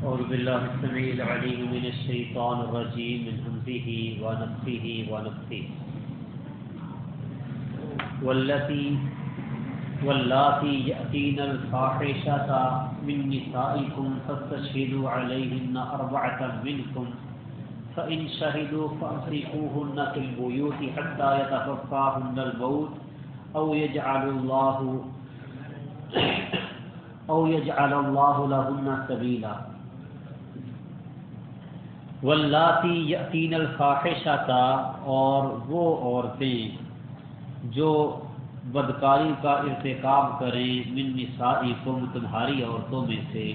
أعوذ بالله السميع العليم من الشيطان الرجيم، من همزه ونفسه ونفسه والتي واللاتي يأتين الفاحشة من نسائكم فاستشهدوا عليهن أربعة منكم. فإن شهدوا فأمسكوهن في البيوت حتى يتفقاهن الموت، أو يجعل الله او يجعل الله لهن سبيلا. واللاتی یقین الفاحشہ اور وہ عورتیں جو بدکاری کا ارتکاب کریں من نسائکم، تمہاری عورتوں میں سے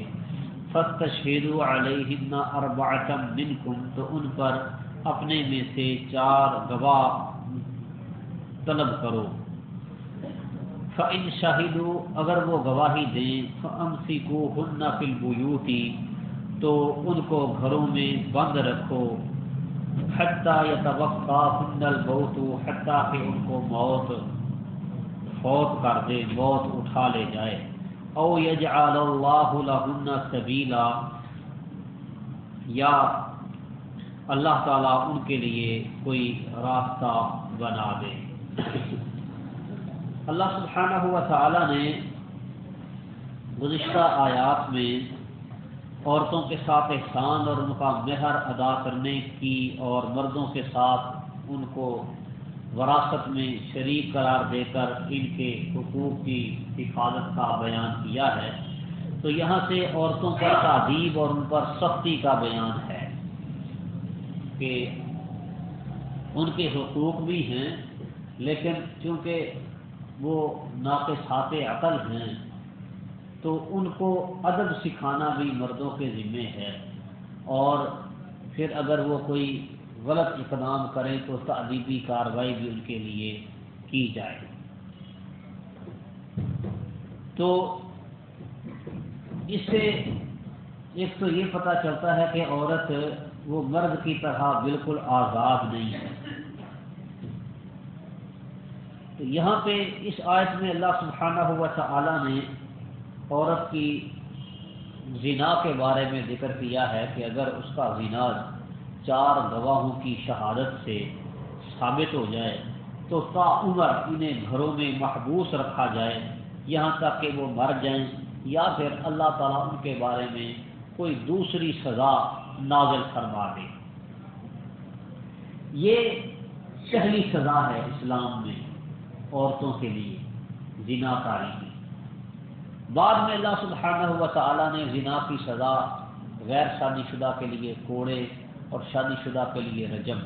فاستشهدوا علیہن اربعۃ منکم، تو ان پر اپنے میں سے چار گواہ طلب کرو۔ فَإِن شَهِدُوا، اگر وہ گواہی دیں، فَأَمْسِكُوهُنَّ فِي الْبُيُوتِ تو ان کو گھروں میں بند رکھو۔ حتیٰ يَتَوَقَّاهُنَّ الْمَوْتُ، حتیٰ کہ ان کو موت، فوت کر دے، موت اٹھا لے جائے۔ او يَجْعَلَ اللَّهُ لَهُنَّ سَبِيلًا یا اللہ تعالیٰ ان کے لیے کوئی راستہ بنا دے۔ اللہ سبحانہ ہوا تعالی نے گزشتہ آیات میں عورتوں کے ساتھ احسان اور ان کا مہر ادا کرنے کی اور مردوں کے ساتھ ان کو وراثت میں شریک قرار دے کر ان کے حقوق کی حفاظت کا بیان کیا ہے۔ تو یہاں سے عورتوں پر تعدیب اور ان پر سختی کا بیان ہے کہ ان کے حقوق بھی ہیں لیکن چونکہ وہ ناقصات عقل ہیں تو ان کو ادب سکھانا بھی مردوں کے ذمے ہے۔ اور پھر اگر وہ کوئی غلط اقدام کریں تو تعلیمی کارروائی بھی ان کے لیے کی جائے۔ تو اس سے ایک تو یہ پتہ چلتا ہے کہ عورت وہ مرد کی طرح بالکل آزاد نہیں ہے۔ تو یہاں پہ اس آیت میں اللہ سبحانہ ہوا تعالی نے عورت کی زنا کے بارے میں ذکر کیا ہے کہ اگر اس کا زنا چار گواہوں کی شہادت سے ثابت ہو جائے تو تا عمر انہیں گھروں میں محبوس رکھا جائے، یہاں تک کہ وہ مر جائیں یا پھر اللہ تعالیٰ ان کے بارے میں کوئی دوسری سزا نازل فرما دے۔ یہ پہلی سزا ہے اسلام میں عورتوں کے لیے زنا کاری کی۔ بعد میں اللہ سبحانہ ہوا تعالیٰ نے زنا کی سزا، غیر شادی شدہ کے لیے کوڑے اور شادی شدہ کے لیے رجم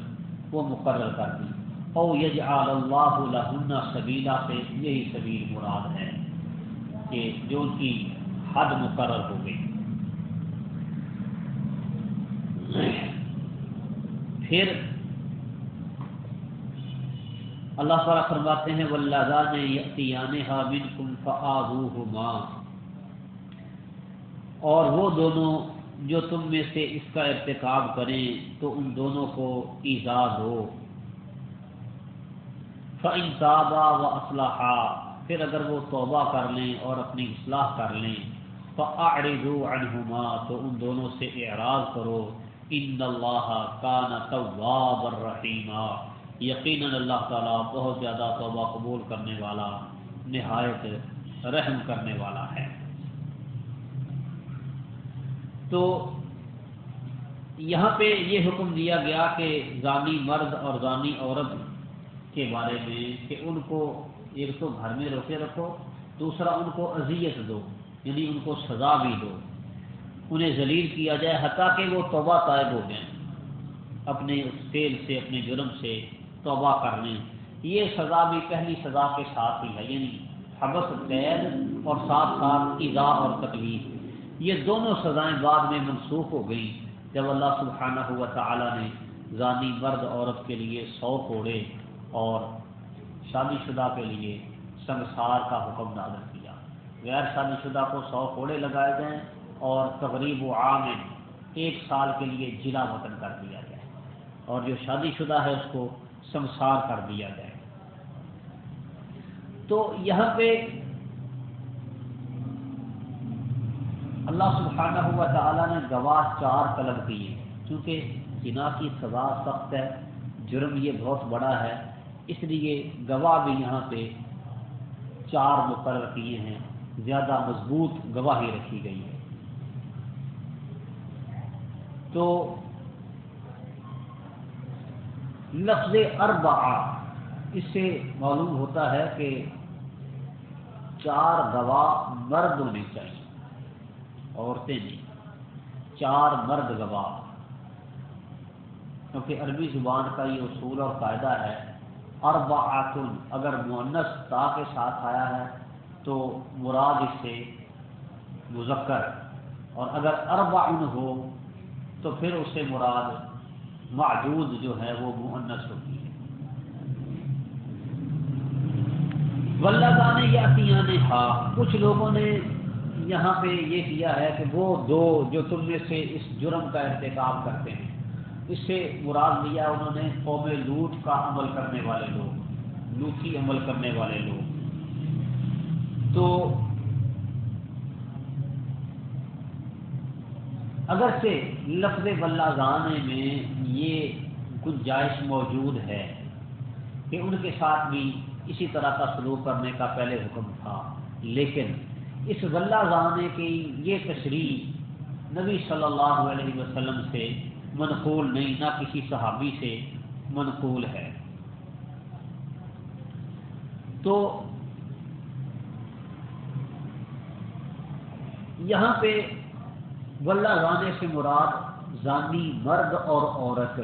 وہ مقرر کر دی۔ او یج اللہ لہن سبیلا سے یہی سبیل مراد ہے کہ جو ان کی حد مقرر ہو گئی۔ پھر اللہ تعالیٰ فرماتے ہیں ولہ نے یقینِ اور وہ دونوں جو تم میں سے اس کا ارتکاب کریں، تو ان دونوں کو ایجاد ہو فن صابہ و اسلحہ پھر اگر وہ توبہ کر لیں اور اپنی اصلاح کر لیں فعرض عنہما تو ان دونوں سے اعراض کرو۔ ان اللہ کان تواب الرحیمہ یقیناً اللہ تعالیٰ بہت زیادہ توبہ قبول کرنے والا، نہایت رحم کرنے والا ہے۔ تو یہاں پہ یہ حکم دیا گیا کہ زانی مرد اور زانی عورت کے بارے میں کہ ان کو ایک تو گھر میں روکے رکھو، دوسرا ان کو اذیت دو یعنی ان کو سزا بھی دو۔ انہیں ذلیل کیا جائے حتیٰ کہ وہ توبہ طائب ہو گئے اپنے اس فیل سے، اپنے جرم سے توبہ کر لیں یہ سزا بھی پہلی سزا کے ساتھ ہی ہے یعنی حبس، قید اور ساتھ ساتھ ایزا اور تکلیف۔ یہ دونوں سزائیں بعد میں منسوخ ہو گئیں جب اللہ سبحانہ ہوا تعالی نے ذانی مرد عورت کے لیے سو کوڑے اور شادی شدہ کے لیے سنسار کا حکم نازل کیا۔ غیر شادی شدہ کو سو کوڑے لگائے جائیں اور تقریب و عام ایک سال کے لیے جلا وطن کر دیا جائے اور جو شادی شدہ ہے، اس کو سمسار کر دیا جائے تو یہاں پہ اللہ سبحانہ ہوا تعالیٰ نے گواہ چار طلب کیے۔ چونکہ جنا کی سزا سخت ہے، جرم یہ بہت بڑا ہے، اس لیے گواہ بھی یہاں پہ چار مقرر کیے ہیں۔ زیادہ مضبوط گواہی رکھی گئی ہے۔ تو لفظ اربع اس سے معلوم ہوتا ہے کہ چار گواہ مرد ہونے چاہیے، عورتیں نہیں۔ چار مرد گواہ۔ کیونکہ عربی زبان کا یہ اصول اور فائدہ ہے اربع اگر مونس تا کے ساتھ آیا ہے تو مراد اس سے مذکر۔ اور اگر اربع ہو تو پھر اس سے مراد معجود جو ہے وہ مونس ہوتی ہے۔ ولہ یا نے ہا کچھ لوگوں نے یہاں پہ یہ کیا ہے کہ وہ دو جو تم میں سے اس جرم کا ارتکاب کرتے ہیں، اس سے مراد لیا انہوں نے قوم لوٹ کا عمل کرنے والے لوگ لوٹی عمل کرنے والے لوگ۔ تو اگرچہ لفظ بلازانے میں یہ گنجائش موجود ہے کہ ان کے ساتھ بھی اسی طرح کا سلوک کرنے کا پہلے حکم تھا، لیکن اس غلہ زانے کی یہ تشریح نبی صلی اللہ علیہ وسلم سے منقول نہیں، نہ کسی صحابی سے منقول ہے۔ تو یہاں پہ غلہ زانے سے مراد زانی مرد اور عورت.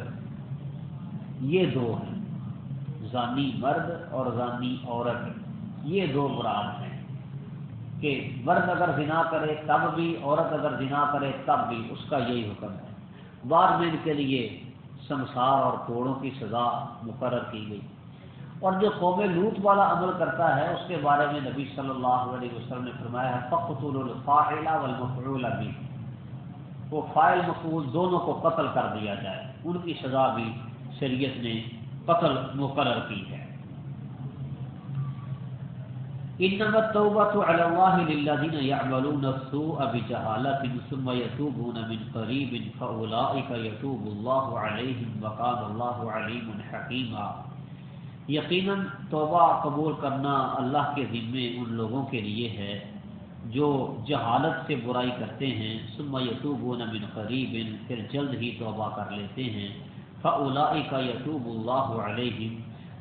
یہ دو ہیں. زانی مرد اور زانی عورت. یہ دو مراد ہیں. کہ مرد اگر زنا کرے تب بھی، عورت اگر زنا کرے تب بھی، اس کا یہی حکم ہے. بعد میں ان کے لیے سمسار اور کوڑوں کی سزا مقرر کی گئی. اور جو قوم لوٹ والا عمل کرتا ہے، اس کے بارے میں نبی صلی اللہ علیہ وسلم نے فرمایا ہے فخر الفاحلہ والمفعول بھی وہ فائل مفعول دونوں کو قتل کر دیا جائے۔ ان کی سزا بھی شریعت نے قتل مقرر کی ہے۔ انما التوبة على الله للذين يعملون السوء بجهالة ثم يتوبون من قريب فأولئك يتوب الله عليهم وكان الله عليم حكيما یقیناً توبہ قبول کرنا اللہ کے ذمے ان لوگوں کے لیے ہے۔ جو جہالت سے برائی کرتے ہیں، ثم يتوبون من قریب، پھر جلد ہی توبہ کر لیتے ہیں۔ فأولئك يتوب الله عليهم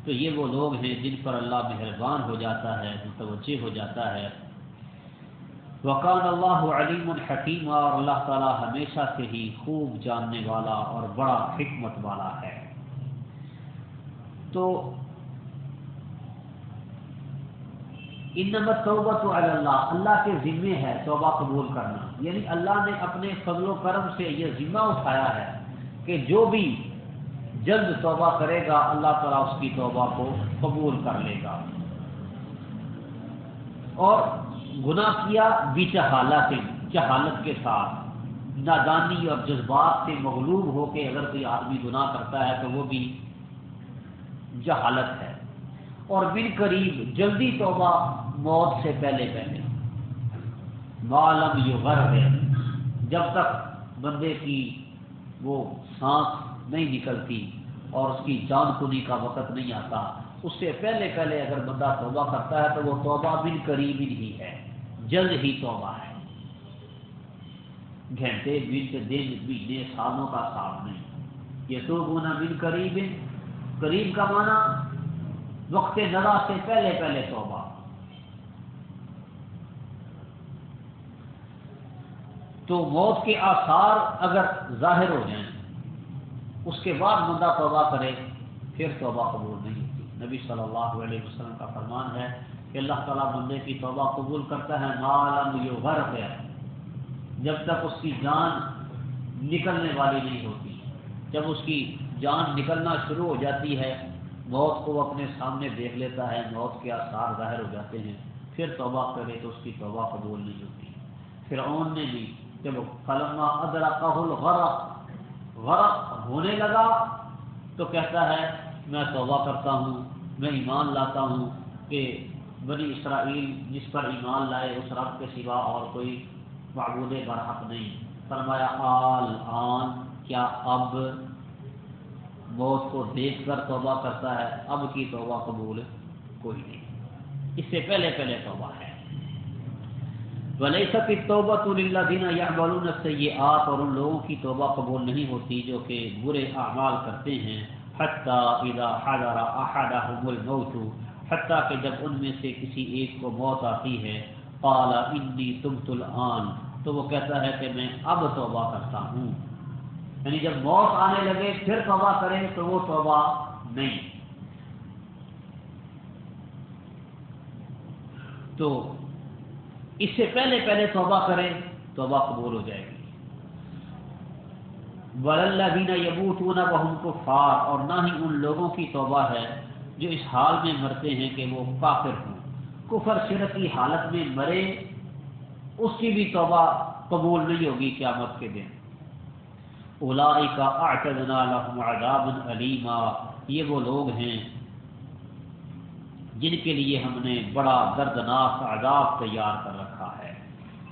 تو یہ وہ لوگ ہیں جن پر اللہ مہربان ہو جاتا ہے، متوجہ ہو جاتا ہے۔ وقان اللہ علیم الحکیم اور اللہ تعالی ہمیشہ سے ہی خوب جاننے والا اور بڑا حکمت والا ہے۔ تو ان نمبر توبہ تو اللہ اللہ کے ذمے ہے توبہ قبول کرنا۔ یعنی اللہ نے اپنے فضل و کرم سے یہ ذمہ اٹھایا ہے کہ جو بھی جلد توبہ کرے گا، اللہ تعالیٰ اس کی توبہ کو قبول کر لے گا۔ اور گناہ کیا بھی چہالت جہالت کے ساتھ۔ نادانی اور جذبات سے مغلوب ہو کے اگر کوئی آدمی گناہ کرتا ہے تو وہ بھی جہالت ہے۔ اور بن قریب جلدی توبہ موت سے پہلے پہلے۔ معلوم یہ غرب ہے۔ جب تک بندے کی وہ سانس نہیں نکلتی اور اس کی جان کنی کا وقت نہیں آتا، اس سے پہلے پہلے اگر بندہ توبہ کرتا ہے تو وہ توبہ بن قریب ہی ہے، جلد ہی توبہ ہے۔ گھنٹے، منٹ، دن، مہینے، سالوں کا ساتھ نہیں۔ یہ تو گنا بن قریب قریب کا معنی وقت ندا سے پہلے پہلے توبہ۔ تو موت کے آثار اگر ظاہر ہو جائیں، اس کے بعد بندہ توبہ کرے، پھر توبہ قبول نہیں ہوتی۔ نبی صلی اللہ علیہ وسلم کا فرمان ہے کہ اللہ تعالیٰ بندے کی توبہ قبول کرتا ہے، مالم یہ غرق ہے جب تک اس کی جان نکلنے والی نہیں ہوتی، جب اس کی جان نکلنا شروع ہو جاتی ہے، موت کو اپنے سامنے دیکھ لیتا ہے، موت کے آثار ظاہر ہو جاتے ہیں، پھر توبہ کرے تو اس کی توبہ قبول نہیں ہوتی۔ پھر اون نے بھی جب قلمہ ادرا الغرق، غرق ہونے لگا تو کہتا ہے، میں توبہ کرتا ہوں، میں ایمان لاتا ہوں کہ بنی اسرائیل جس پر ایمان لائے، اس رب کے سوا اور کوئی معبود برحق نہیں۔ فرمایا، آل آن، کیا اب موت کو دیکھ کر توبہ کرتا ہے؟ اب کی توبہ قبول کوئی نہیں۔ اس سے پہلے پہلے توبہ ہے۔ ولیسا کی توبہ تو اللہ دینا یا معلوم سے اور ان لوگوں کی توبہ قبول نہیں ہوتی جو کہ برے اعمال کرتے ہیں۔ حتیٰ اذا حضر احدهم الموت حتیٰ کہ جب ان میں سے کسی ایک کو موت آتی ہے۔ قال انی تبت الان تو وہ کہتا ہے کہ میں اب توبہ کرتا ہوں۔ یعنی جب موت آنے لگے، پھر توبہ کرے تو وہ توبہ نہیں۔ تو اس سے پہلے پہلے توبہ کرے توبہ قبول ہو جائے گی۔ اللہ دینا یبوت نہ وہ کو فار اور نہ ہی ان لوگوں کی توبہ ہے جو اس حال میں مرتے ہیں کہ وہ کافر ہوں۔ کفر شرک کی حالت میں مرے، اس کی بھی توبہ قبول نہیں ہوگی قیامت کے دن۔ اولائی کا اعتدنا لهم عذاب علیما یہ وہ لوگ ہیں جن کے لیے ہم نے بڑا دردناک عذاب تیار کر رکھا ہے۔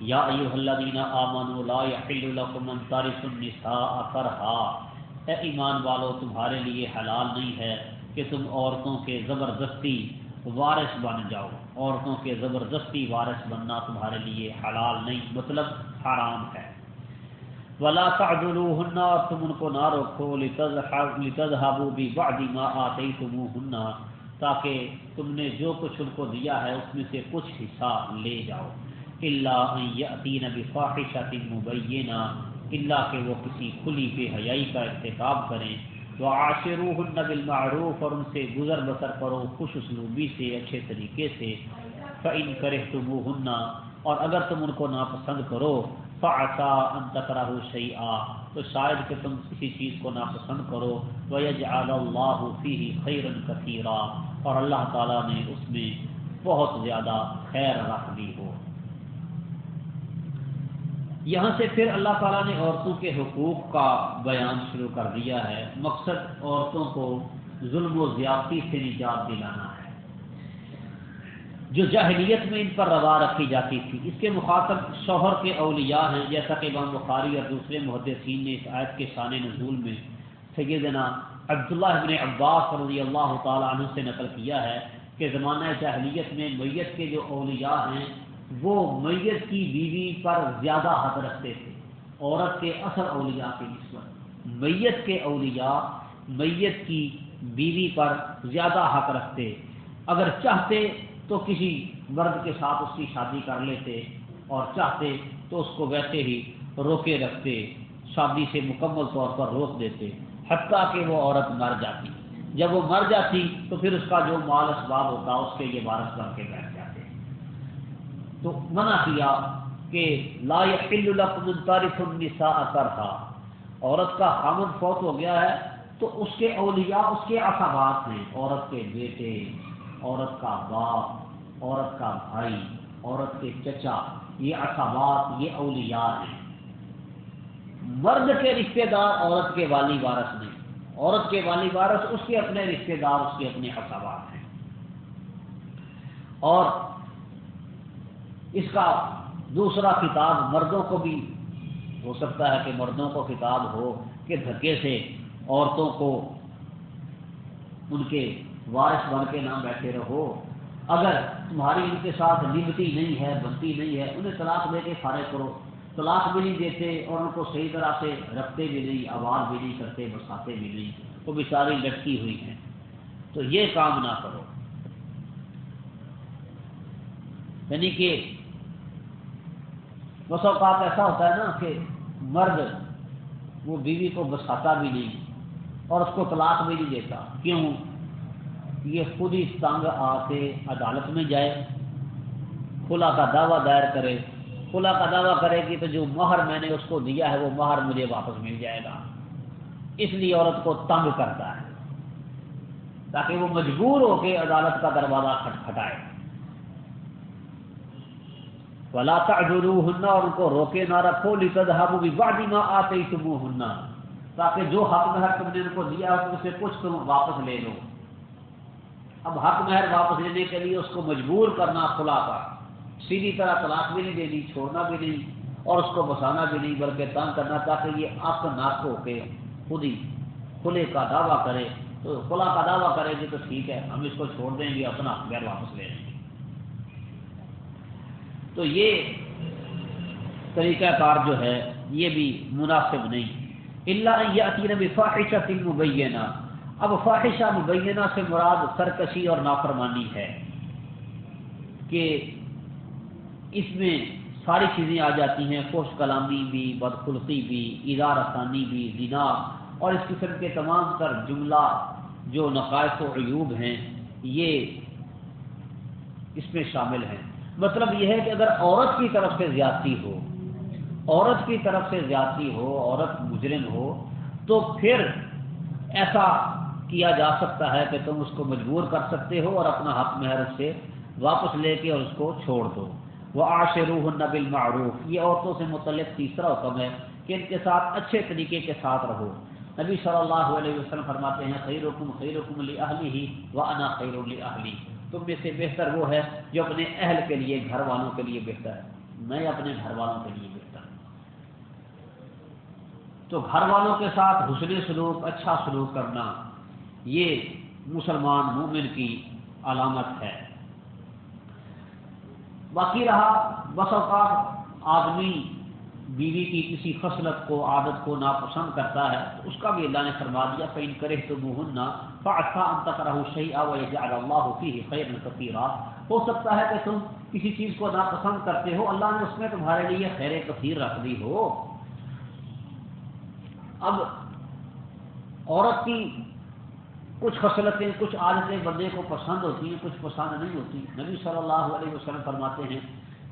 یا ایوہ الذین آمنوا لا یحل لکم ان تارث النساء کرہا اے ایمان والو، تمہارے لیے حلال نہیں ہے کہ تم عورتوں کے زبردستی وارث بن جاؤ۔ عورتوں کے زبردستی وارث بننا تمہارے لیے حلال نہیں مطلب حرام ہے۔ ولا تعذلوهن، اور تم ان کو نہ روکو۔ لتذهبوا ببعض ما آتيتموهن۔ تاکہ تم نے جو کچھ ان کو دیا ہے اس میں سے کچھ حصہ لے جاؤ۔ اللہ یتین بفاحشۃ مبینہ اللہ کہ وہ کسی کھلی بے حیائی کا ارتکاب کریں۔ تو عاشروہن بالمعروف، اور ان سے گزر بسر کرو خوش اسلوبی سے، اچھے طریقے سے۔ فإن کرہتموہن اور اگر تم ان کو ناپسند کرو فعسا ان تکرہو شیئا، تو شاید کہ تم کسی چیز کو ناپسند کرو، وَيَجْعَلَ اللَّهُ فِيهِ خَيْرًا كَثِيرًا، اور اللہ تعالیٰ نے اس میں بہت زیادہ خیر رکھ دی ہو۔ یہاں سے پھر اللہ تعالیٰ نے عورتوں کے حقوق کا بیان شروع کر دیا ہے۔ مقصد عورتوں کو ظلم و زیادتی سے نجات دلانا۔ ہے جو جاہلیت میں ان پر روا رکھی جاتی تھی۔ اس کے مخاطب شوہر کے اولیاء ہیں، جیسا کہ امام بخاری اور دوسرے محدثین نے اس آیت کے شان نزول میں سیدنا عبداللہ ابن عباس رضی اللہ تعالیٰ عنہ سے نقل کیا ہے کہ زمانہ جاہلیت میں میت کے جو اولیاء ہیں، وہ میت کی بیوی پر زیادہ حق رکھتے تھے۔ عورت کے اصل اولیاء کے نسبت۔ میت کے اولیاء میت کی بیوی پر زیادہ حق رکھتے۔ اگر چاہتے تو کسی مرد کے ساتھ اس کی شادی کر لیتے اور چاہتے تو اس کو ویسے ہی روکے رکھتے، شادی سے مکمل طور پر روک دیتے، حتیٰ کہ وہ عورت مر جاتی۔ جب وہ مر جاتی تو پھر اس کا جو مال اسباب ہوتا اس کے یہ وارث بن کے بیٹھ جاتے۔ تو منع کیا کہ لا تاریخ النساء کرتا عورت کا خامد فوت ہو گیا ہے تو اس کے اولیاء، اس کے اصابات ہیں، عورت کے بیٹے۔ عورت کا باپ، عورت کا بھائی، عورت کے چچا، یہ اصابات یہ اولیاء ہیں۔ مرد کے رشتہ دار عورت کے والی وارث نہیں۔ عورت کے والی وارث اس کے اپنے رشتہ دار، اس کے اپنے حسابات ہیں۔ اور اس کا دوسرا کتاب مردوں کو بھی ہو سکتا ہے کہ مردوں کو کتاب ہو کہ دھکے سے عورتوں کو ان کے وارث بن کے نام بیٹھے رہو۔ اگر تمہاری ان کے ساتھ نبتی نہیں ہے بنتی نہیں ہے، انہیں طلاق دے کے فارغ کرو۔ طلاق بھی نہیں دیتے اور ان کو صحیح طرح سے رکھتے بھی نہیں آواز بھی نہیں کرتے، بساتے بھی نہیں، وہ بیچاری لٹکی ہوئی ہیں۔ تو یہ کام نہ کرو۔ یعنی کہ بس اوقات ایسا ہوتا ہے نا کہ مرد وہ بیوی کو بساتا بھی نہیں اور اس کو طلاق بھی نہیں دیتا۔ کیوں؟ یہ خود ہی تنگ آ کے عدالت میں جائے کھلا کا دعویٰ دائر کرے۔ خلا کا دعویٰ کرے گی تو جو مہر میں نے اس کو دیا ہے، وہ مہر مجھے واپس مل جائے گا۔ اس لیے عورت کو تنگ کرتا ہے، تاکہ وہ مجبور ہو کے عدالت کا دروازہ کھٹکھٹائے ولا تعجلو ہننا اور ان کو روکے نہ رکھو۔ لتذهبوا ببعض ما آتيتموهن، تاکہ جو حق مہر تم نے ان کو دیا ہے اس سے کچھ تم واپس لے لو۔ اب حق مہر واپس لینے کے لیے اس کو مجبور کرنا کھلا کر سیدھی طرح طلاق بھی نہیں دینی، چھوڑنا بھی نہیں اور اس کو بسانا بھی نہیں، بلکہ تنگ کرنا تاکہ یہ آپ ناک ہو کے خود ہی کھلے کا دعویٰ کرے۔ تو کھلا کا دعویٰ کرے گی تو ٹھیک ہے، ہم اس کو چھوڑ دیں گے، اپنا گھر واپس لے لیں گے۔ تو یہ طریقہ کار جو ہے، یہ بھی مناسب نہیں۔ اللہ یہ عطین فاحشہ تل مبینہ اب فاحشہ مبینہ سے مراد سرکشی اور نافرمانی ہے کہ اس میں ساری چیزیں آ جاتی ہیں خوش کلامی بھی، بدخلقی بھی ادار ثانی بھی دینا اور اس قسم کے تمام تر جملہ جو نقائص و عیوب ہیں، یہ اس میں شامل ہیں۔ مطلب یہ ہے کہ اگر عورت کی طرف سے زیادتی ہو، عورت کی طرف سے زیادتی ہو، عورت مجرم ہو، تو پھر ایسا کیا جا سکتا ہے کہ تم اس کو مجبور کر سکتے ہو اور اپنا حق مہر سے واپس لے کے اور اس کو چھوڑ دو۔ وہ آشروح نبل معروف یہ عورتوں سے متعلق تیسرا حکم ہے کہ ان کے ساتھ اچھے طریقے کے ساتھ رہو۔ نبی صلی اللہ علیہ وسلم فرماتے ہیں خیر حکم خیر حکم اہلی ہی و انا خیر اہلی تم میں سے بہتر وہ ہے جو اپنے اہل کے لیے، گھر والوں کے لیے بہتر ہے۔ میں اپنے گھر والوں کے لیے بہتر۔ تو گھر والوں کے ساتھ حسن سلوک اچھا سلوک کرنا یہ مسلمان مومن کی علامت ہے۔ باقی رہا بس اوقات آدمی بیوی کی کسی خصلت کو، عادت کو ناپسند کرتا ہے، تو اس کا بھی اللہ نے فرما دیا فین کرے تو منہ نہ فاطا انت اللہ ہوتی ہے خیر کثیرہ ہو سکتا ہے کہ تم کسی چیز کو ناپسند کرتے ہو، اللہ نے اس میں تمہارے لیے خیر کثیر رکھ دی ہو۔ اب عورت کی کچھ خصلتیں، کچھ عادتیں بندے کو پسند ہوتی ہیں، کچھ پسند نہیں ہوتی۔ نبی صلی اللہ علیہ وسلم فرماتے ہیں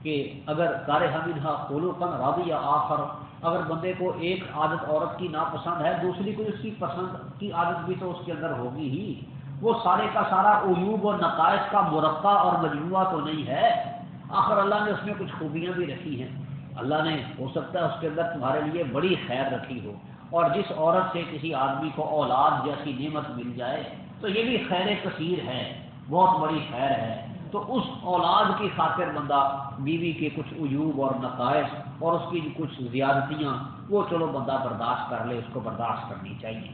کہ اگر کار حمید کھولو کن رابی یا آخر، اگر بندے کو ایک عادت عورت کی ناپسند ہے، دوسری کوئی اس کی پسند کی عادت بھی تو اس کے اندر ہوگی ہی۔ وہ سارے کا سارا عیوب اور نقائص کا مرقع اور مجموعہ تو نہیں ہے۔ آخر اللہ نے اس میں کچھ خوبیاں بھی رکھی ہیں۔ اللہ نے ہو سکتا ہے اس کے اندر تمہارے لیے بڑی خیر رکھی ہو۔ اور جس عورت سے کسی آدمی کو اولاد جیسی نعمت مل جائے، تو یہ بھی خیر کثیر ہے، بہت بڑی خیر ہے۔ تو اس اولاد کی خاطر بندہ بیوی کے کچھ عیوب اور نقائص اور اس کی کچھ زیادتیاں، وہ چلو بندہ برداشت کر لے، اس کو برداشت کرنی چاہیے۔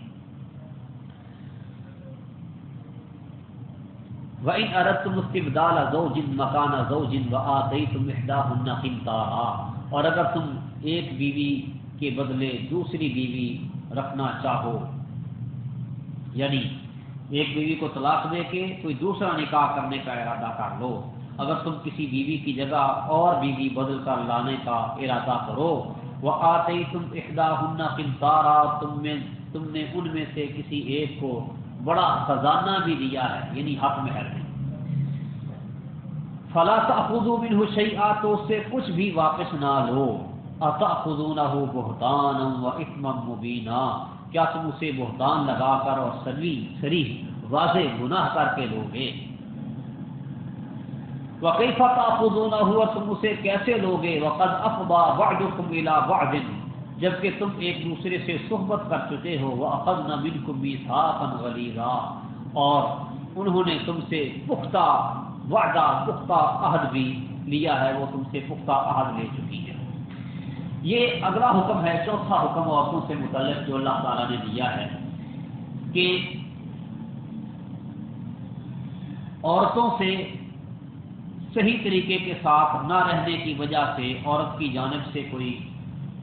وَإِنْ أَرَدْتُمُ اسْتِبْدَالَ زَوْجٍ مَكَانَ زَوْجٍ وَآتَيْتُمْ إِحْدَاهُنَّ قِنْطَارًا۔ اور اگر تم ایک بیوی کے بدلے دوسری بیوی رکھنا چاہو۔ یعنی ایک بیوی کو طلاق دے کے کوئی دوسرا نکاح کرنے کا ارادہ کر لو۔ اگر تم کسی بیوی کی جگہ اور بیوی بدل کر لانے کا ارادہ کرو وہ آتے ہی تم اقدا ہننا کنتارا تم میں تم نے ان میں سے کسی ایک کو بڑا خزانہ بھی دیا ہے یعنی حق مہر میں۔ فلا خود بن حشی آ تو اس سے کچھ بھی واپس نہ لو۔ اتا خزون ہو بہتان و اکم کیا تم اسے بہتان لگا کر اور سری سری واضح گناہ کر کے لو گے؟ وقی فتح ہوا تم اسے کیسے لو گے؟ وقت افبا وعد کمیلا واجن جبکہ تم ایک دوسرے سے صحبت کر چکے ہو وہ اقد نہ بن کمی اور انہوں نے تم سے پختہ وعدہ، پختہ عہد بھی لیا ہے، وہ تم سے پختہ عہد لے چکی۔ ہے یہ اگلا حکم ہے، چوتھا حکم عورتوں سے متعلق جو اللہ تعالیٰ نے دیا ہے کہ عورتوں سے صحیح طریقے کے ساتھ نہ رہنے کی وجہ سے عورت کی جانب سے کوئی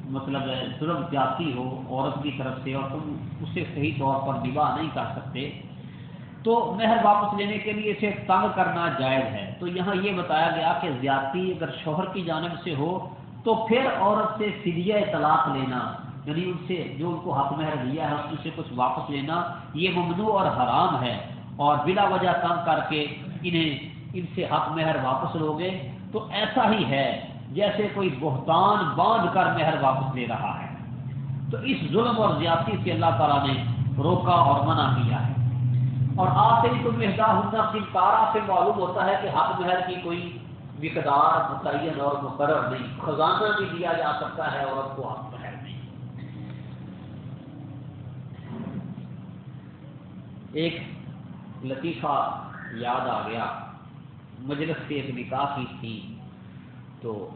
مطلب ظلم جاتی ہو عورت کی طرف سے اور تم اسے صحیح طور پر نباہ نہیں کر سکتے، تو مہر واپس لینے کے لیے اسے تنگ کرنا جائز ہے۔ تو یہاں یہ بتایا گیا کہ زیادتی اگر شوہر کی جانب سے ہو تو پھر عورت سے فدیہ طلاق لینا یعنی ان سے جو ان کو حق مہر دیا ہے، اس سے کچھ واپس لینا، یہ ممنوع اور حرام ہے۔ اور بلا وجہ تنگ کر کے انہیں ان سے حق مہر واپس لوگے۔ تو ایسا ہی ہے جیسے کوئی بہتان باندھ کر مہر واپس لے رہا ہے۔ تو اس ظلم اور زیادتی سے اللہ تعالیٰ نے روکا اور منع کیا ہے۔ اور آپ سے ہی تم مہدا ہوں تارا سے معلوم ہوتا ہے کہ حق مہر کی کوئی مقدار متعین اور مقرر نہیں۔ خزانہ بھی دیا جا سکتا ہے عورت کو حق پہر نہیں۔ ایک لطیفہ یاد آ گیا۔ مجلس سے ایک نکاح کی تھی تو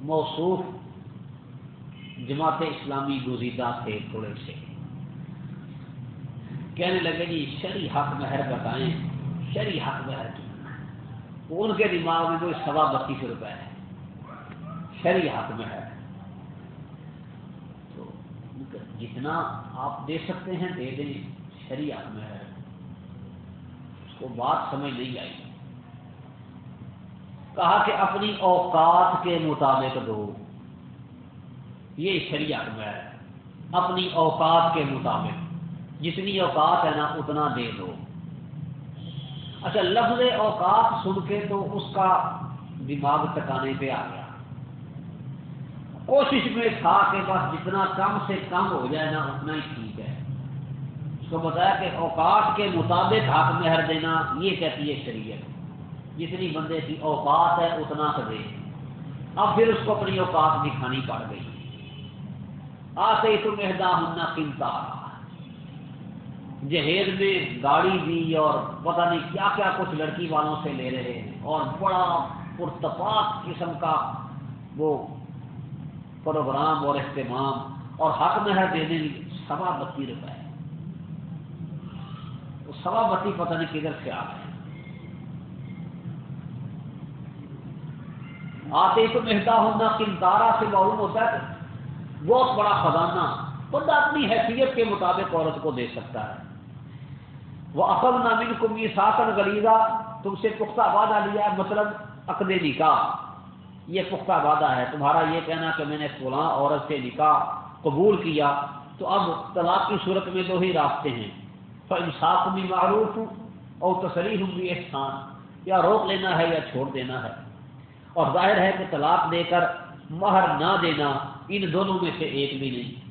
موصوف جماعت اسلامی گزیدہ تھے تھوڑے سے۔ کہنے لگے جی شری حق مہر بتائیں۔ شری حق مہر کی ان کے دماغ میں کوئی سوا بتیس روپئے ہے شری حق مہر تو جتنا آپ دے سکتے ہیں، دے دیں شری حق مہر اس کو بات سمجھ نہیں آئی۔ کہا کہ اپنی اوقات کے مطابق دو۔ یہ شریعت میں ہے۔ اپنی اوقات کے مطابق۔ جتنی اوقات ہے نا، اتنا دے دو۔ اچھا لفظ اوقات سن کے تو اس کا دماغ ٹکانے پہ آ گیا۔ کوشش میں تھا کہ بس جتنا کم سے کم ہو جائے نا، اتنا ہی ٹھیک ہے۔ اس کو بتایا کہ اوقات کے مطابق حق مہر دینا، یہ کہتی ہے شریعت۔ جتنی بندے کی اوقات ہے، اتنا دے اب پھر اس کو اپنی اوقات دکھانی پڑ گئی۔ آتے تو مہدا ہننا قیمتا جہیز میں گاڑی دی اور پتہ نہیں کیا کیا کچھ لڑکی والوں سے لے رہے ہیں۔ اور بڑا پرتپاق قسم کا وہ پروگرام اور اہتمام اور حق مہر دینے سوا بتی روپئے وہ سوا بتی پتہ نہیں کدھر سے آ گئے۔ آتے تو مہتا ہونا کنتارا سے معلوم ہوتا ہے۔ بہت بڑا خزانہ بندہ اپنی حیثیت کے مطابق عورت کو دے سکتا ہے۔ وہ اصل نامن کو بھی ساکن غریضہ تم سے پختہ وعدہ لیا ہے مطلب عقد نکاح۔ یہ پختہ وعدہ ہے۔ تمہارا یہ کہنا کہ میں نے فلاں عورت سے نکاح قبول کیا، تو اب طلاق کی صورت میں دو ہی راستے ہیں۔ تو انصاف بھی معروف ہوں اور تصریح ہوں بھی احسان یا روک لینا ہے یا چھوڑ دینا ہے۔ اور ظاہر ہے کہ طلاق دے کر مہر نہ دینا، ان دونوں میں سے ایک بھی نہیں۔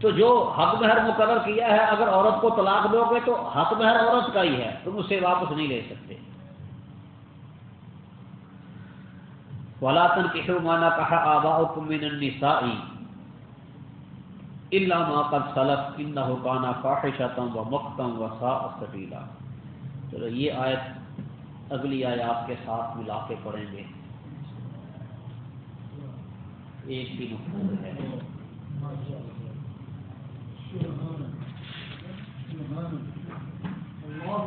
تو جو حق مہر مقرر کیا ہے، اگر عورت کو طلاق دو گے تو حق مہر عورت کا ہی ہے، تم اسے واپس نہیں لے سکتے۔ ولاطن کشو مانا کہا آبا من النسائی اللہ ما قد سلف ان حکانہ فاحشتم و مقتم و سا چلو، یہ آیت اگلی آیات کے ساتھ ملا کے پڑھیں گے۔ ایک بھی مفہوم ہے۔ سبحان